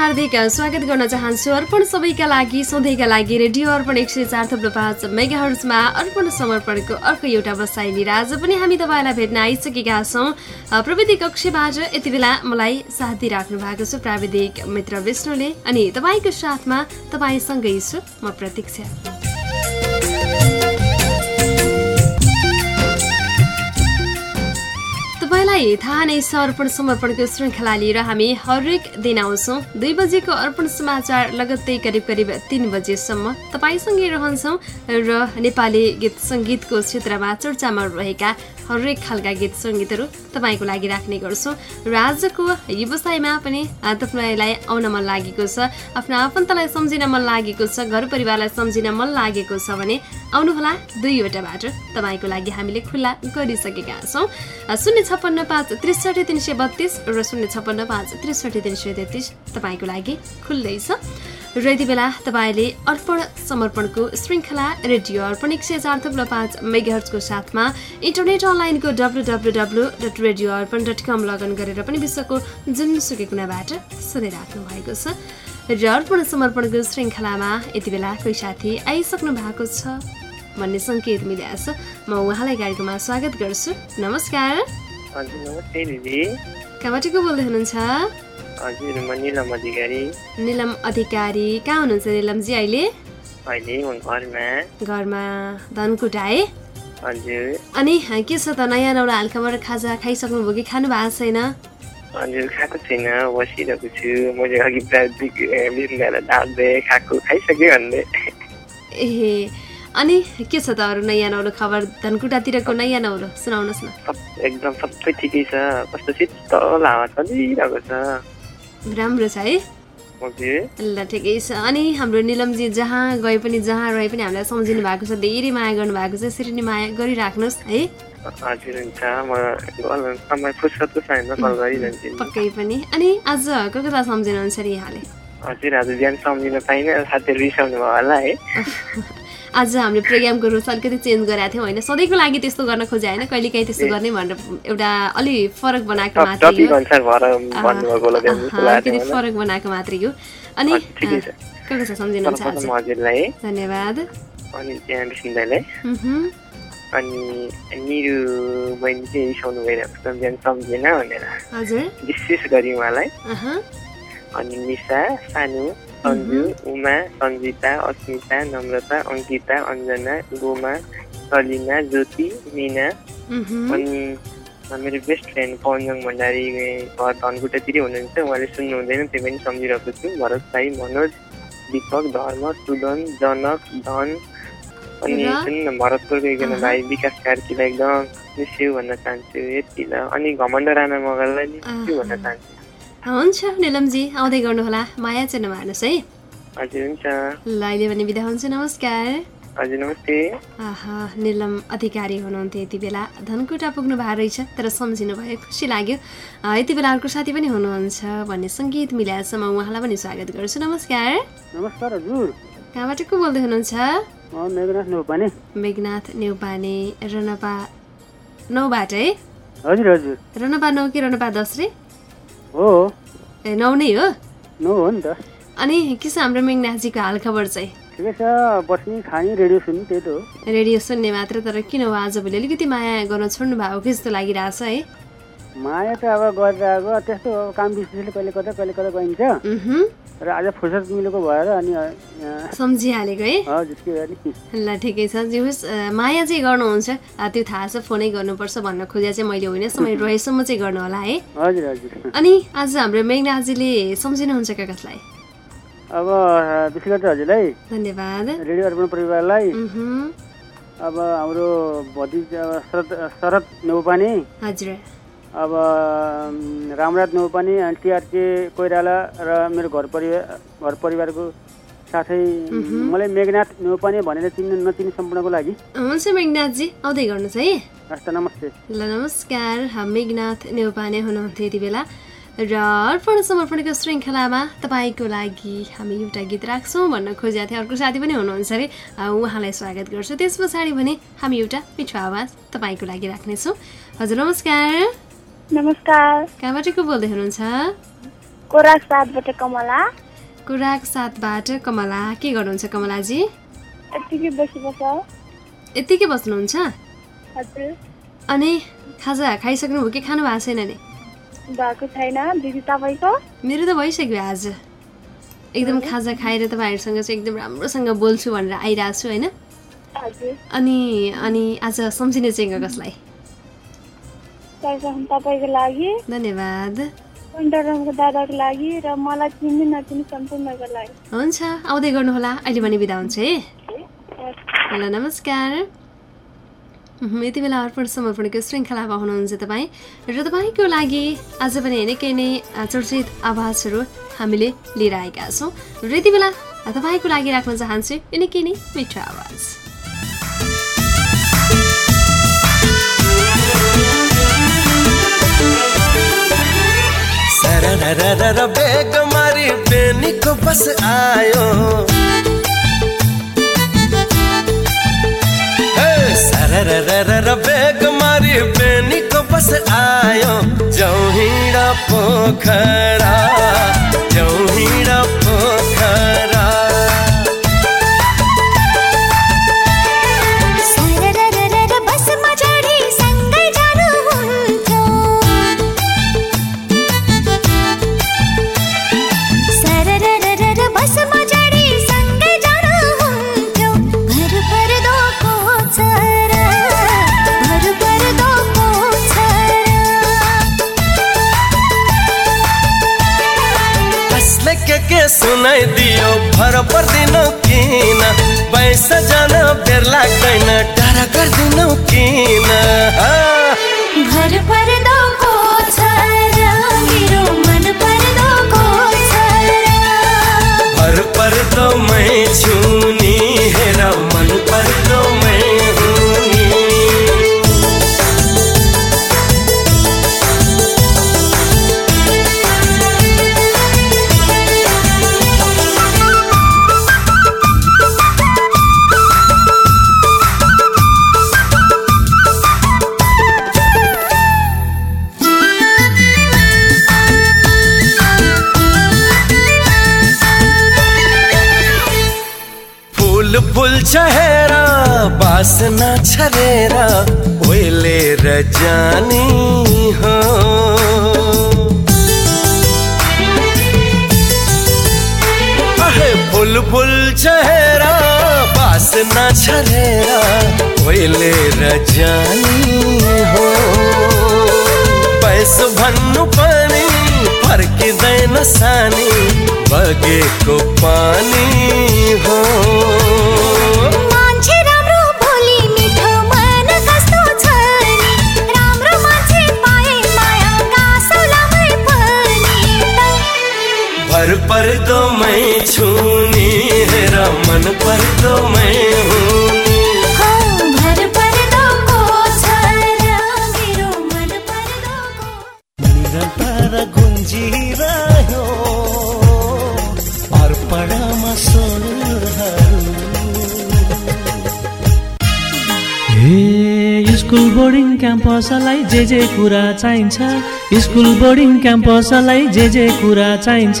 हार्दिक स्वागत गर्न चाहन्छु अर्पण सबैका लागि सधैँका लागि रेडियो अर्पण एक सय चार थप्लो पाँच मेगा हर्समा अर्पण समर्पणको अर्को एउटा बसाइ लिएर आज पनि हामी तपाईँलाई भेट्न आइसकेका छौँ। प्रविधि कक्षबाट यति बेला मलाई साथ दिइराख्नु भएको छ प्राविधिक मित्र विष्णुले अनि तपाईँको साथमा तपाईँसँगै छु। म प्रतीक्षा। तपाईँलाई थाहा नै छ अर्पण समर्पणको श्रृङ्खला लिएर हामी हरेक दिन आउँछौँ। दुई बजेको अर्पण समाचार लगत्तै करिब करिब तिन बजेसम्म तपाईँसँगै रहन्छौँ र नेपाली गीत सङ्गीतको क्षेत्रमा चर्चामा रहेका हरेक खालका गीत सङ्गीतहरू तपाईँको लागि राख्ने गर्छौँ। र आजको व्यवसायमा पनि तपाईँलाई आउन मन लागेको छ आफ्नो आफन्तलाई सम्झिन मन लागेको छ घर परिवारलाई सम्झिन मन लागेको छ भने आउनुहोला दुईवटा बाटो तपाईँको लागि हामीले खुल्ला गरिसकेका छौँ। शून्य छप्पन्न पाँच त्रिसठी तिन सय बत्तिस र शून्य छप्पन्न पाँच। त्रिसठी तिन सय तेत्तिस तपाईँको लागि खुल्दै छ। र यति बेला तपाईँले अर्पण समर्पणको श्रृङ्खला रेडियो अर्पण एक सय चार थप्लो पाँच मेगाहर्जको साथमा इन्टरनेट अनलाइनको W W W dot radio Arpan dot com log in गरेर पनि विश्वको जुनसुकै कुनाबाट सुनिराख्नु भएको छ। र अर्पण समर्पणको श्रृङ्खलामा यति बेला कोही साथी आइसक्नु भएको छ भन्ने सङ्केत छ म उहाँलाई कार्यक्रममा स्वागत गर्छु। नमस्कार। हजुर नमस्ते दिदी। कहाँबाट को बोल्दै हुनुहुन्छ? हजुर म निलम अधिकारी। निलम अधिकारी। कहाँ हुनुहुन्छ निलमजी अहिले? अहिले म घरमा। घरमा धनकुटा है? हजुर। अनि के छ त? नयाँ नौला हालखबर खाजा खाइसक्नुभयो कि? खानु भएको छैन? हजुर खाएको छैन। बसिरहेको छु। मैले अघि बिरुवालाई ढाल्दै खाएको खाइसक्यो भन्दै। ए अनि के छ त अरू नयाँ नौलो खबर? धनकुटातिरको नयाँ नौलो सुनाउनुहोस् न। एकदम सबै ठिकै छ। कस्तो शीतल हावा चलिरहेको छ। राम्रो छ है? हजुर। ल ठिकै छ। अनि हाम्रो निलमजी जहाँ गए पनि जहाँ रहे पनि हामीलाई सम्झिनु भएको छ धेरै माया गर्नु भएको छ। यसरी नै माया गरिराख्नुहोस् है। हजुर पक्कै पनि। अनि आज को कता सम्झिनुहुन्छ नि यहाँले? हजुर आज बिहान सम्झिन पाइनँ साथीहरू रिसाउनु भयो होला है। आज हामीले प्रोग्रामको रुल्स अलिकति चेन्ज गरेको थियौँ होइन? सधैँको लागि त्यस्तो गर्न खोजे होइन? कहिले काहीँ त्यस्तो गर्ने भनेर एउटा अलि फरक बनाएको मात्रै हो। फरक बनाएको मात्रै हो। अनि। को को छ। सम्झिनुहुन्छ धन्यवाद। अनि। अनि निरु बहिनी चाहिँ रिसाउनु भइरहेको छ बिहान सम्झेन भनेर। विशेष गरी उहाँलाई। अनि निशा सानु सन्जु उमा सन्जिता अस्मिता नम्रता अङ्किता अञ्जना गोमा सलिना ज्योति मिना। अनि मेरो बेस्ट फ्रेन्ड पवनजङ भण्डारी घर धनकुटातिरै हुनुहुन्छ उहाँले सुन्नु हुँदैन त्यो पनि सम्झिरहेको छु भरत साई मनोज दिपक धर्म सुदन जनक धन अनि? सुन्नु न भरतपुरको एकजना। भाइ विकास कार्कीलाई एकदम मिस्यु भन्न चाहन्छु यति ल अनि घमण्ड राणा मगरलाई मिस्यु भन्न। चाहन्छु हुन्छ। निलमजी आउँदै गर्नुहोला। माया चाहिँ नमार्नुहोस् है। हजुर हुन्छ। ल अहिले भने बिदा हुन्छ। नमस्कार। हजुर नमस्ते। आहा निलम अधिकारी हुनुहुन्थ्यो यति बेला। धनकुटा पुग्नु भएको रहेछ तर सम्झिनु भयो खुसी लाग्यो। यति बेला अर्को साथी पनि हुनुहुन्छ भन्ने सङ्गीत मिलाएको छ म उहाँलाई पनि स्वागत गर्छु। नमस्कार। नमस्कार हजुर। कहाँबाट को बोल्दै हुनुहुन्छ? म मेघनाथ नेउपाने मेघनाथ नेउपाने रनपा नौबाट है? हजुर हजुर। रनपा नौ कि रनपा दस रे? हो। ए नौ नै हो? नो हो नि त। अनि के छ हाम्रो मेघनाथजीको हालखबर चाहिँ? ठिकै छ बस्ने खाने रेडियो सुन्ने त्यही त हो। रेडियो सुन्ने मात्र तर किन हो? आजभोलि अलिकति माया गर्न छोड्नु भएको कि जस्तो लागिरहेछ है। माया त अब गरेर आएको त्यस्तो अब काम विशेषले कहिले कता कहिले कता गइन्छ र आज फुर्सद मिलेको भएर अनि सम्झिहालेको है? ल ठिकै छ। जे होस् माया चाहिँ गर्नुहुन्छ। त्यो थाहा छ फोनै गर्नुपर्छ भन्न खोजे चाहिँ मैले होइन। समय रहेसम्म चाहिँ गर्नु होला है। हजुर हजुर। अनि आज हाम्रो मेघनाथजीले सम्झिनुहुन्छ क्या कसलाई? अब विशेष हजुरलाई। धन्यवाद। रेडियो अर्पण परिवारलाई। अब हाम्रो भतिज अब शरद शरद नेउपाने हजुर। अब रामराज नेउपाने अनि टिआरके कोइराला र मेरो घर परिवार घर परिवारको साथै मलाई मेघनाथ नेउपाने भनेर चिन्नु नचिन्ने सम्पूर्णको लागि। हुन्छ मेघनाथजी आउँदै गर्नुहोस् है। नमस्ते। ल नमस्कार। हामी मेघनाथ नेउपाने हुनुहुन्थ्यो यति बेला। र अर्पण समर्पणको श्रृङ्खलामा तपाईँको लागि हामी एउटा गीत राख्छौँ भन्न खोजेका थियौँ अर्को साथी पनि हुनुहुन्छ अरे। उहाँलाई स्वागत गर्छु। त्यस पछाडि भने हामी एउटा मिठो आवाज तपाईँको लागि राख्नेछौँ। हजुर नमस्कार। नमस्कार। कहाँबाट को बोल्दै हुनुहुन्छ? कोराक साथबाट कमला। कुराक साथबाट कमला। के गर्नुहुन्छ कमलाजी? यत्तिकै बसेको यत्तिकै बस्नुहुन्छ? अनि खाजा खाइसक्नुभयो कि खानु भएको छैन नि? भएको छैन। दिदी तपाईँको? मेरो त भइसक्यो आज। एकदम खाजा खाएर तपाईँहरूसँग चाहिँ एकदम राम्रोसँग बोल्छु भनेर आइरहेको छु होइन? अनि अनि आज सम्झिने चाहिँ कसलाई? सर्वप्रथम तपाईँको लागि। धन्यवाद। दादाको लागि र मलाई चिन्ने नचिन्ने सम्पूर्णको लागि। हुन्छ आउँदै गर्नुहोला। अहिले भने बिदा हुन्छ है? ल नमस्कार। यति बेला अर्पण समर्पणको श्रृङ्खलामा हुनुहुन्छ तपाईँ र तपाईँको लागि आज पनि निकै नै चर्चित आवाजहरू हामीले लिएर आएका छौँ र यति बेला तपाईँको लागि राख्न चाहन्छु निकै नै मिठो आवाज रर मारी बेनी को बस आयो सरर मारी बेनी को बस आयो जौहीड़ा पोखरा जौ के सुनाइदियो भर पर्दिनौ किन। बैस जान बेर लाग्दैन टाढा गर्दिनौ किन। बासना छरेरा ओइले र जानी हो। पैसो भन्नु पनि फर्किँदैन सानी बगेको पानी हो। मान्छे राम्रो मन मै हो। गुन्जिरह्यो अर्पणमा स्वरहरू हे स्कुल बोर्डिङ क्याम्पसलाई जे जे कुरा चाहिन्छ स्कुल बोर्डिङ क्याम्पसलाई जे जे कुरा चाहिन्छ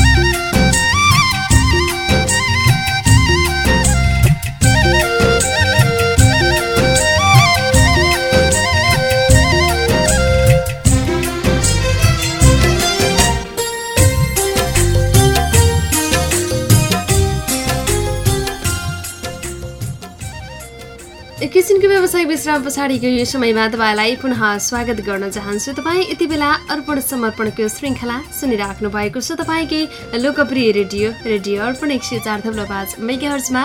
व्यवसायिक विश्राम पछाडिको यो समयमा तपाईँलाई पुनः स्वागत गर्न चाहन्छु। तपाईँ यति बेला अर्पण समर्पणको श्रृङ्खला सुनिराख्नु भएको छ। तपाईँकै लोकप्रिय रेडियो रेडियो अर्पण एक सय चार थप्लो पाँच मेगाहर्जमा।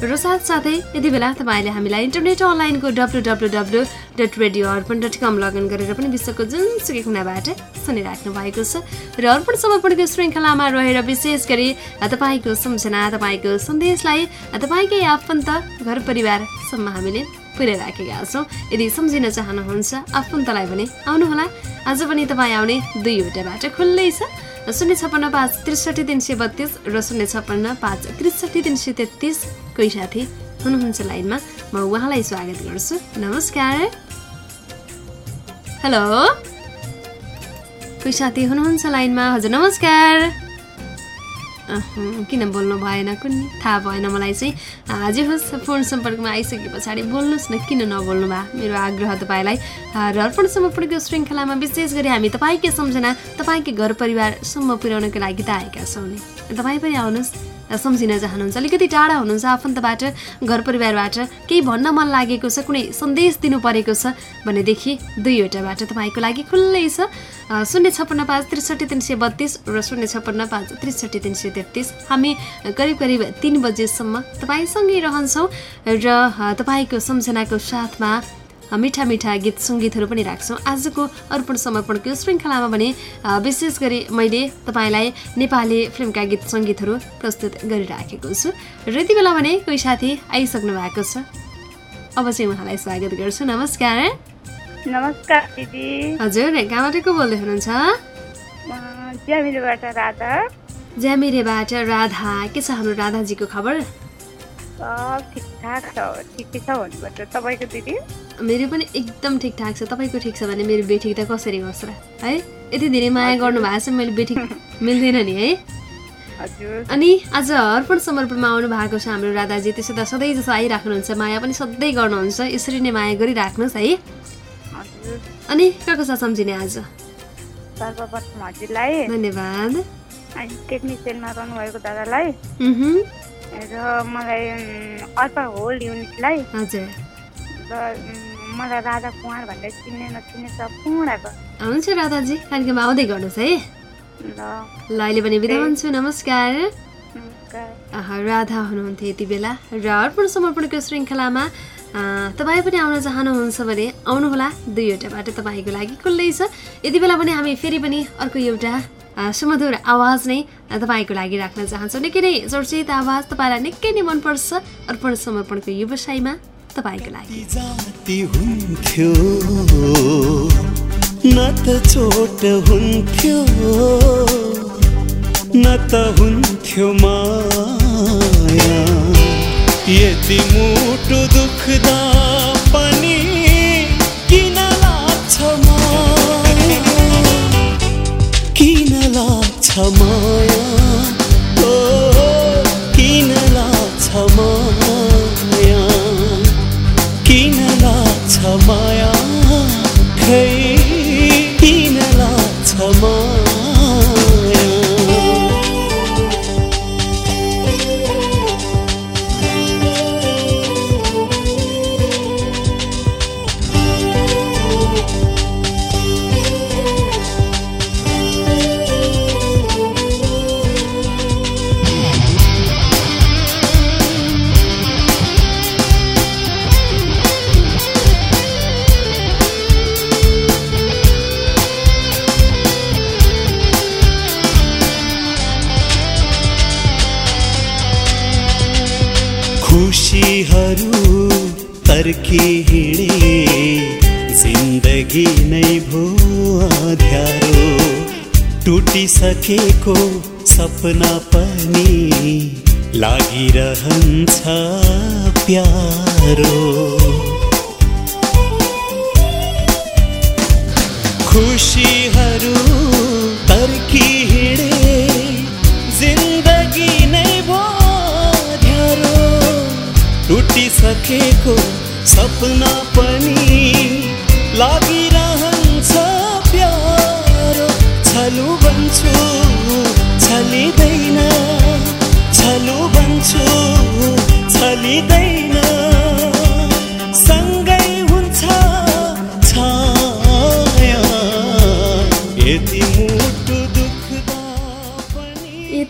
र साथसाथै यति बेला तपाईँले हामीलाई इन्टरनेट अनलाइनको W W W dot radio Arpan dot com login गरेर पनि विश्वको जुनसुकै कुनाबाट सुनिराख्नु भएको छ। र अर्पण समर्पणको श्रृङ्खलामा रहेर विशेष गरी तपाईँको सम्झना तपाईँको सन्देशलाई तपाईँकै आफन्त घर परिवारसम्म हामीले पुर्याइराखेका छौँ। यदि सम्झिन चाहनुहुन्छ आफन्तलाई भने आउनुहोला। आज पनि तपाईँ आउने दुईवटा बाटो खुल्लै छ। शून्य छप्पन्न पाँच त्रिसठी तिन सय बत्तिस र शून्य छप्पन्न पाँच त्रिसठी तिन सय तेत्तिस कोही साथी हुनुहुन्छ लाइनमा म उहाँलाई स्वागत गर्छु। नमस्कार। हेलो। कोही साथी हुनुहुन्छ लाइनमा? हजुर नमस्कार। किन बोल्नु भएन कुनै थाहा भएन मलाई चाहिँ। जे होस् फोन सम्पर्कमा आइसके पछाडि बोल्नुहोस् न किन नबोल्नु भयो मेरो आग्रह तपाईँलाई। र अर्पण समर्पणको श्रृङ्खलामा विशेष गरी हामी तपाईँकै सम्झना तपाईँकै घर परिवारसम्म पुर्याउनको लागि त आएका छौँ नि। तपाईँ पनि आउनुहोस्। सम्झिन चाहनुहुन्छ। अलिकति टाढा हुनुहुन्छ आफन्तबाट घर परिवारबाट। केही भन्न मन लागेको छ कुनै सन्देश दिनु परेको छ भनेदेखि दुईवटा बाटो तपाईँको लागि खुल्लै छ। शून्य छप्पन्न पाँच त्रिसठी तिन सय बत्तिस र शून्य छप्पन्न पाँच त्रिसठी तिन सय तेत्तिस। हामी करिब करिब तिन बजेसम्म तपाईँसँगै रहन्छौँ र तपाईँको सम्झनाको साथमा मिठा मिठा गीत सङ्गीतहरू पनि राख्छौँ। आजको अर्पण समर्पणको श्रृङ्खलामा भने विशेष गरी मैले तपाईँलाई नेपाली फिल्मका गीत सङ्गीतहरू प्रस्तुत गरिराखेको छु। र यति बेला भने कोही साथी आइसक्नु भएको छ। अब चाहिँ उहाँलाई स्वागत गर्छु। नमस्कार। नमस्कार दिदी। हजुर कहाँबाट को बोल्दै हुनुहुन्छ म ज्यामिरेबाट राधा। ज्यामिरेबाट राधा। के छ हाम्रो राधाजीको खबर? सब ठिकठाक छ ठिकै छ भन्नुपर्छ तपाईँको दिदी? मेरो पनि एकदम ठिकठाक छ। तपाईँको ठिक छ भने मेरो बेठिक त कसरी होस् र है? यति धेरै माया गर्नु भएको छ मैले बेठिक मिल्दैन नि है? हजुर। अनि आज अर्पण समर्पणमा आउनु भएको छ हाम्रो राधाजी त्यसो त सधैँ जस्तो आइराख्नुहुन्छ माया पनि सधैँ गर्नुहुन्छ यसरी नै माया गरिराख्नुहोस् है? हजुर। अनि कहाँ कसलाई सम्झिने आज धन्यवाद। अनि टेक्निसियनमा रहनुभएको दादालाई मह्म, र मलाई उम्, अर्पण होल युनिटलाई हजुर। र मलाई राधा भनेर चिन्ने नचिन्ने हुन्छ राधाजी कार्यक्रममा आउँदै गर्नुहोस् है। ल। अहिले पनि बिदा हुन्छु नमस्कार। राधा हुनुहुन्थ्यो यति बेला र अर्पण समर्पणको श्रृङ्खलामा तपाईँ पनि आउन चाहनुहुन्छ भने आउनुहोला दुईवटा बाटो तपाईँको लागि खुल्लै छ। यति बेला पनि हामी फेरि पनि अर्को एउटा सुमधुर आवाज नै तपाईँको लागि राख्न चाहन्छौँ। निकै नै चर्चित आवाज तपाईँलाई निकै नै मनपर्छ अर्पण समर्पणको व्यवसायमा तपाईँको लागि। चोट हुन्थ्यो हुन्थ्यो माया। यति मुटु दुख्दा टुटिसकेको सपना पनि लागिरहन्छ प्यारो। खुसीहरू तर्की हिँडे जिन्दगी नै भो अँध्यारो टुटिसकेको सपना पनि लागिरहन्छ छलु बन्छु छलिँदैन छलु बन्छु छलिँदैन।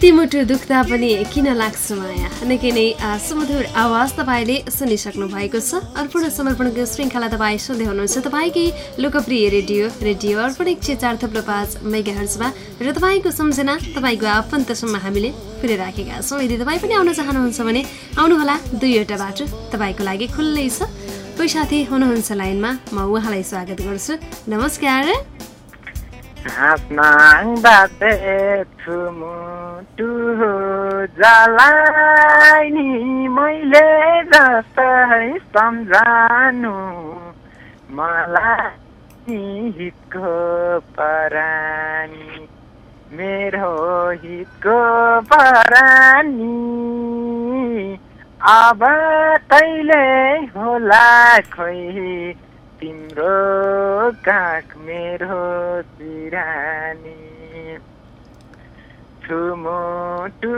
यति मुटु दुख्दा पनि किन लाग्छ माया? निकै नै सुमधुर आवाज तपाईँले सुनिसक्नु भएको छ। अर्पण समर्पणको श्रृङ्खला तपाईँ सुन्दै हुनुहुन्छ। तपाईँकै लोकप्रिय रेडियो रेडियो अर्पण एक चार थप्लो पाँच मेगा हर्चमा र तपाईँको सम्झना तपाईँको आफन्तसम्म हामीले पुर्याइराखेका छौँ। यदि तपाईँ पनि आउन चाहनुहुन्छ भने आउनुहोला दुईवटा बाटो तपाईँको लागि खुल्लै छ। कोही साथी हुनुहुन्छ लाइनमा म उहाँलाई स्वागत गर्छु। नमस्कार। हाँस्नाङ्दा देख्छु मुटु जलाई नि मैले जस्तै सम्झानु मलाई हितको परानी मेरो हितको परानी अब कहिले होला खोइ तिम्रो काख मेरो सिरानी। ठुमुटु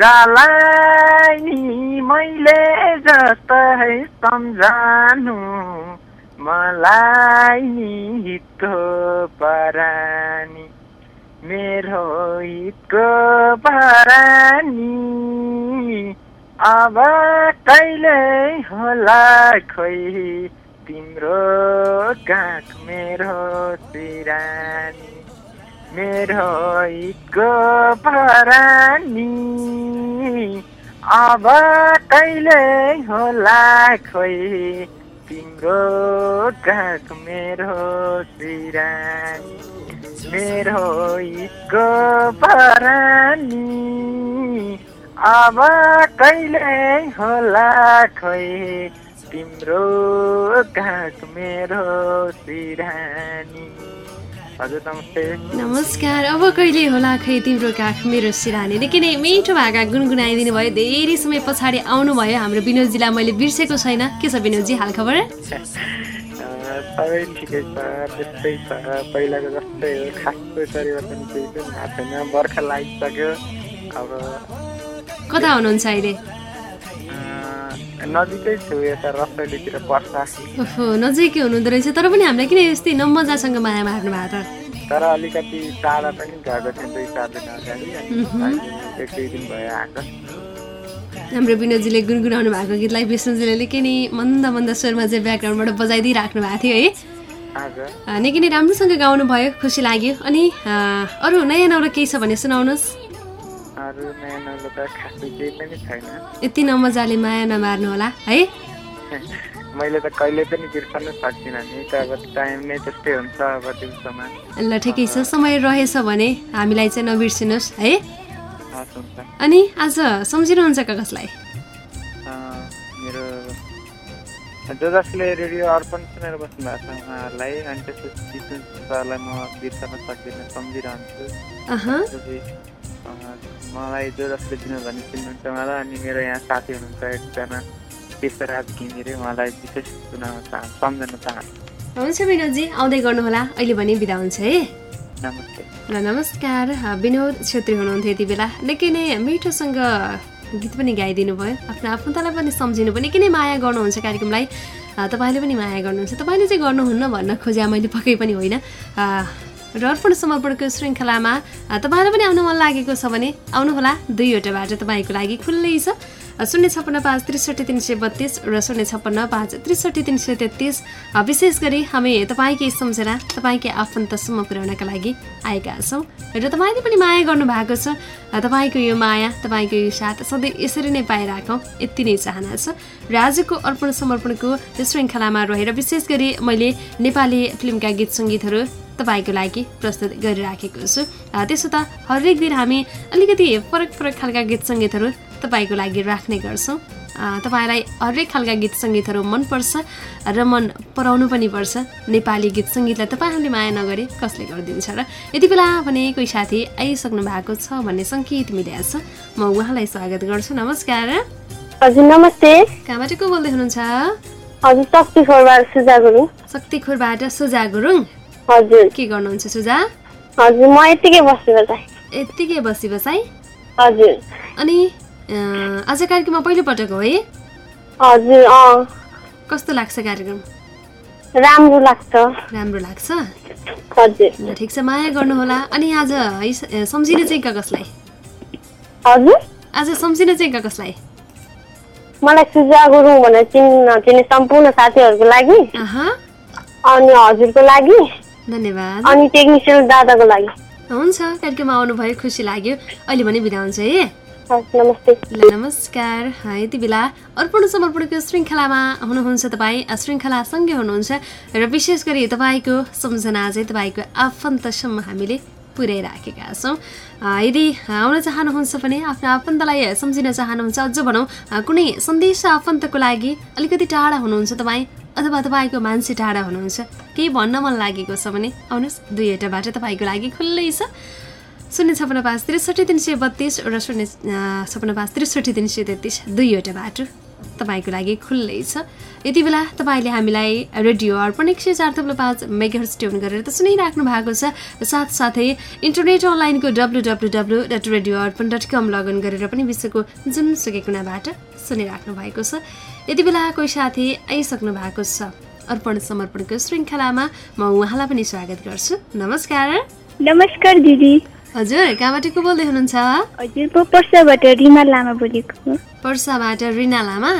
जलाई नि मैले जस्तै सम्झानु। मलाई नि हितको परानी मेरो हितको परानी। अब कहिले होला खोइ तिम्रो काख मेरो सिरानी मेरो हितको परानी। अब कहिले होला खोइ तिम्रो काख मेरो सिरानी मेरो हितको परानी। अब कहिले होला खोइ तिम्रो काख मेरो सिरानी नमस्कार अब कहिले होला खै तिम्रो काख मेरो सिरानी? निकै नै मिठो भाका गुनगुनाइदिनु भयो। धेरै समय पछाडि आउनुभयो हाम्रो विनोदजीलाई मैले बिर्सेको छैन। के छ विनोदजी हालखबर सबै ठिकै छ त्यस्तै छ पहिलाको जस्तै हो खासै परिवर्तन केही पनि भएको छैन बर्खा लागिसक्यो अब कता हुनुहुन्छ अहिले? नजिकै छु यता रसैलीतिर पर्छ। नजिकै हुनुहुँदो रहेछ तर पनि हामीलाई किन यस्तै नमजासँग माया मार्नु भएको त? तर अलिकति टाढा पनि गएको थिएँ दुई चार दिन अगाडि। एक दुई दिन भयो आएको हाम्रो विनोदजीले गुनगुनाउनु भएको गीतलाई विष्णुजीले निकै नै मन्द मन्द स्वरमा चाहिँ ब्याकग्राउन्डबाट बजाइदिइराख्नु भएको थियो है। निकै नै राम्रोसँग गाउनु भयो खुसी लाग्यो। अनि अरू नयाँ नौलो केही छ भने सुनाउनुहोस्। यति नमजाले माया नमार्नु होला है? मैले त कहिले पनि बिर्सनु सक्दिनँ नि त अब टाइम नै त्यस्तै हुन्छ अब दिउँसोमा। ल ठिकै छ समय रहेछ भने हामीलाई चाहिँ नबिर्सिनुहोस् है? अनि आज सम्झिनुहुन्छ कसलाई? मेरो जो जसले रेडियो अर्पण सुनेर बस्नु भएको छ उहाँहरूलाई अनि त्यसपछि सरलाई म बिर्सन सक्दिनँ सम्झिरहन्छु। मलाई जो जसले भने चिन्नुहुन्छ उहाँलाई अनि मेरो यहाँ साथी हुनुहुन्छ एकजना केशराज घिमिरे। उहाँलाई विशेष सुनाउन चाहन्छु सम्झन चाहन्छु हुन्छ विनोदजी आउँदै गर्नुहोला। अहिले भने बिदा हुन्छ है? नमस्ते। ल नमस्कार। विनोद छेत्री हुनुहुन्थ्यो यति बेला। निकै नै मिठोसँग गीत पनि गाइदिनु भयो। आफ्नो आफन्तलाई पनि सम्झिनु भयो निकै नै माया गर्नुहुन्छ कार्यक्रमलाई। तपाईँले पनि माया गर्नुहुन्छ। तपाईँले चाहिँ गर्नुहुन्न भन्न खोजे मैले पक्कै पनि होइन। र अर्पण समर्पणको श्रृङ्खलामा तपाईँलाई पनि आउन मन लागेको छ भने आउनुहोला। दुईवटा बाटो तपाईँको लागि खुल्लै छ। शून्य छप्पन्न पाँच त्रिसठी तिन सय बत्तिस र शून्य छप्पन्न पाँच त्रिसठी तिन सय तेत्तिस। विशेष गरी हामी तपाईँकै सम्झना तपाईँकै आफन्तसम्म पुर्याउनका लागि आएका छौँ। र तपाईँले पनि माया गर्नु भएको छ तपाईँको यो माया तपाईँको यो साथ सधैँ यसरी नै पाइराखौँ यति नै चाहना छ। र आजको अर्पण समर्पणको श्रृङ्खलामा रहेर विशेष गरी मैले नेपाली फिल्मका गीत सङ्गीतहरू तपाईँको लागि प्रस्तुत गरिराखेको छु। त्यसो त हरेक दिन हामी अलिकति फरक फरक खालका गीत सङ्गीतहरू तपाईँको लागि राख्ने गर्छौँ। तपाईँलाई हरेक खालका गीत सङ्गीतहरू मनपर्छ र मन पराउनु पनि पर्छ। नेपाली गीत सङ्गीतलाई तपाईँहरूले माया नगरे कसले गरिदिन्छ र यति बेला भने कोही साथी आइसक्नु भएको छ भन्ने सङ्केत मिलेको छ। म उहाँलाई स्वागत गर्छु। नमस्कार। हजुर नमस्ते। कहाँबाट को बोल्दै हुनुहुन्छ? हजुर शक्ति खोरबार सुजा गुरुङ। शक्तिखोरबाट सुजा गुरुङ। हजुर। के गर्नुहुन्छ सुजा? हजुर म यत्तिकै बसी बसाइ? हजुर। अनि आज कार्यक्रममा पहिलोपटक हो है? हजुर कस्तो लाग्छ कार्यक्रम? राम्रो लाग्छ। राम्रो लाग्छ? हजुर। ठिक छ माया गर्नुहोला। अनि आज सम्झिने चाहिँ क कसलाई? हजुर। आज सम्झिने चाहिँ क कसलाई? मलाई सुजा गुरुङ भनेर चिन्न चिन्ने सम्पूर्ण साथीहरूको लागि। अनि हजुरको लागि। धन्यवाद। अनि टेक्निसियन दादाको लागि। हुन्छ कार्यक्रममा आउनुभयो खुसी लाग्यो। अहिले भने बिदा हुन्छ है? नमस्ते। नमस्कार यति बेला अर्पण समर्पणको श्रृङ्खलामा हुनुहुन्छ तपाईँ। अ, श्रृङ्खलासँगै हुनुहुन्छ र विशेष गरी तपाईँको सम्झना चाहिँ तपाईँको आफन्तसम्म हामीले पुर्याइराखेका छौँ। यदि आउन चाहनुहुन्छ भने आफ्नो आफन्तलाई सम्झिन चाहनुहुन्छ अझ भनौँ कुनै सन्देश आफन्तको लागि अलिकति टाढा हुनुहुन्छ तपाईँ अथवा तपाईँको मान्छे टाढा हुनुहुन्छ केही भन्न मन लागेको छ भने आउनुहोस् दुईवटा बाटो तपाईँको लागि खुल्लै छ। शून्य छपन्न पाँच त्रिसठी तिन सय बत्तिस र शून्य छपन्न पाँच त्रिसठी तिन सय तेत्तिस दुईवटा बाटो तपाईँको लागि खुल्लै छ। यति बेला तपाईँले हामीलाई रेडियो अर्पण एक सय चार थप्लो पाँच मेगाहर्स ट्युन गरेर त सुनिराख्नु भएको छ साथसाथै इन्टरनेट अनलाइनको W W W dot radio Arpan dot com login गरेर पनि विश्वको जुनसुकै कुनाबाट सुनिराख्नु भएको छ। यति बेला कोही साथी आइसक्नु भएको छ। अर्पण समर्पणको श्रृङ्खलामा म उहाँलाई पनि स्वागत गर्छु। नमस्कार। नमस्कार दिदी। हजुर कहाँबाट को बोल्दै हुनुहुन्छ? हजुर म पर्साबाट रिमा लामा बोलेको पर्साबाट रिना लामा?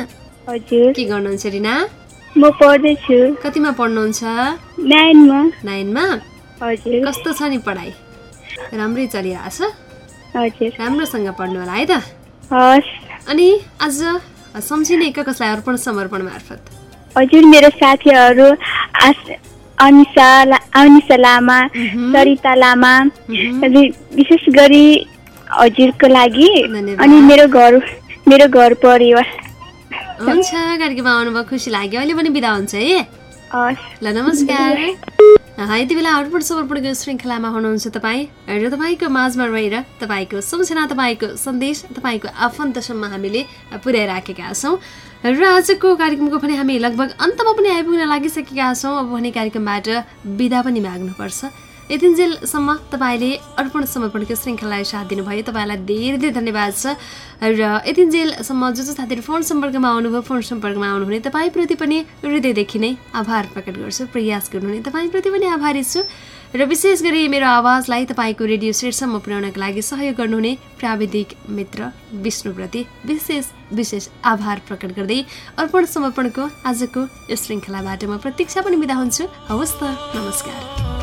हजुर। के गर्नुहुन्छ रिना? म पढ्दैछु। कतिमा पढ्नुहुन्छ? नाइनमा। नाइनमा? हजुर। कस्तो छ नि पढाइ? राम्रै चलिरहेछ? हजुर। राम्रोसँग पढ्नु होला है त? हस्। अनि आज सम्झिने कसलाई अर्पण समर्पण मार्फत? हजुर मेरो साथीहरू आस अनिसा ला- अनिसा लामा सरिता लामा विशेष गरी हजुरको लागि। अनि मेरो घर मेरो घर परिवार। हुन्छ कार्यक्रममा आउनुभयो खुसी लाग्यो। अहिले पनि बिदा हुन्छ है। ल नमस्कार यति बेला अर्पण समर्पणको श्रृङ्खलामा हुनुहुन्छ तपाईँ र तपाईँको माझमा रहेर तपाईँको सम्झना तपाईँको सन्देश तपाईँको आफन्तसम्म हामीले पुर्याइराखेका छौँ र आजको कार्यक्रमको पनि हामी लगभग अन्तमा पनि आइपुग्न लागिसकेका छौँ अब भने कार्यक्रमबाट बिदा पनि माग्नुपर्छ यतिन्जेलसम्म तपाईँले अर्पण समर्पणको श्रृङ्खलालाई साथ दिनुभयो। तपाईँलाई धेरै धेरै धन्यवाद छ। र यतिन्जेलसम्म जो जो साथीहरू फोन सम्पर्कमा आउनुभयो फोन सम्पर्कमा आउनुहुने तपाईँप्रति पनि हृदयदेखि नै आभार प्रकट गर्छु प्रयास गर्नुहुने। तपाईँप्रति पनि आभारी छु। र विशेष गरी मेरो आवाजलाई तपाईँको रेडियो सेटसम्म पुर्याउनका लागि सहयोग गर्नुहुने प्राविधिक मित्र विष्णुप्रति विशेष विशेष आभार प्रकट गर्दै अर्पण समर्पणको आजको यो श्रृङ्खलाबाट म प्रतीक्षा पनि बिदा हुन्छु। हवस् त नमस्कार।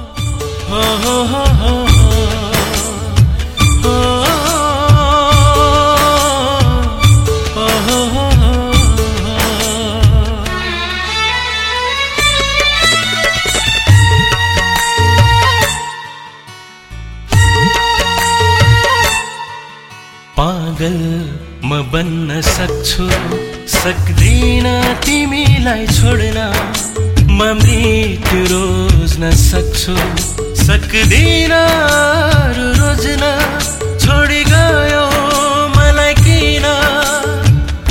पागल म बन्न सक्छु सक्दिन तिमीलाई छोड्न। म मृत्यु रोज्न सक्छु। सक्दिन रोज्न छोडी गयो मलाई किन?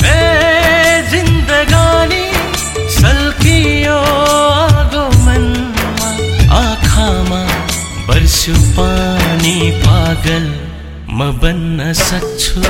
ए जिन्दगानी सल्कियो आगो आँखामा बर्स्यो पानी पागल म बन्न सक्छु।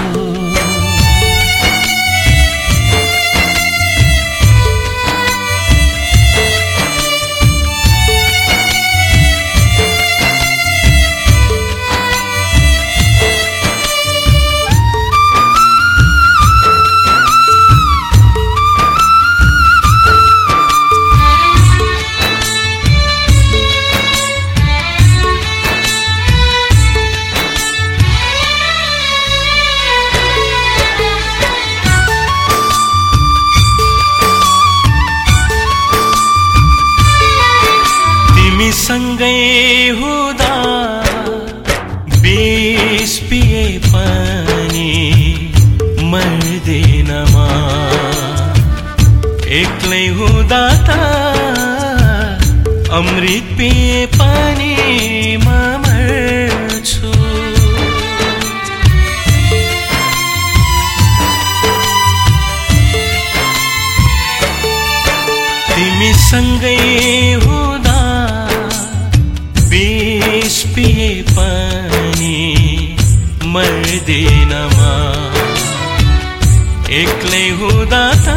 तिमीसँगै हुँदा बिस पिए पनि मर्दिनमा एक्लै हुँदा त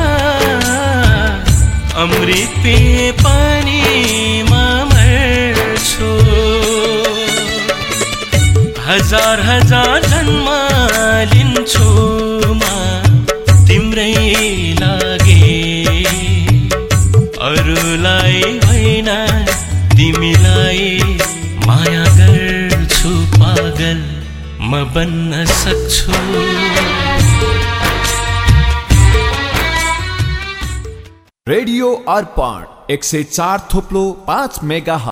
अमृत पिए पनि मर्छु। हजार हजार जन्म लिन्छु म तिम्रै अरूलाई होइन तिमीलाई माया गर्छु पागल म बन्न सक्छु। रेडियो अर्पण एक सय चार थोप्लो पाँच मेगा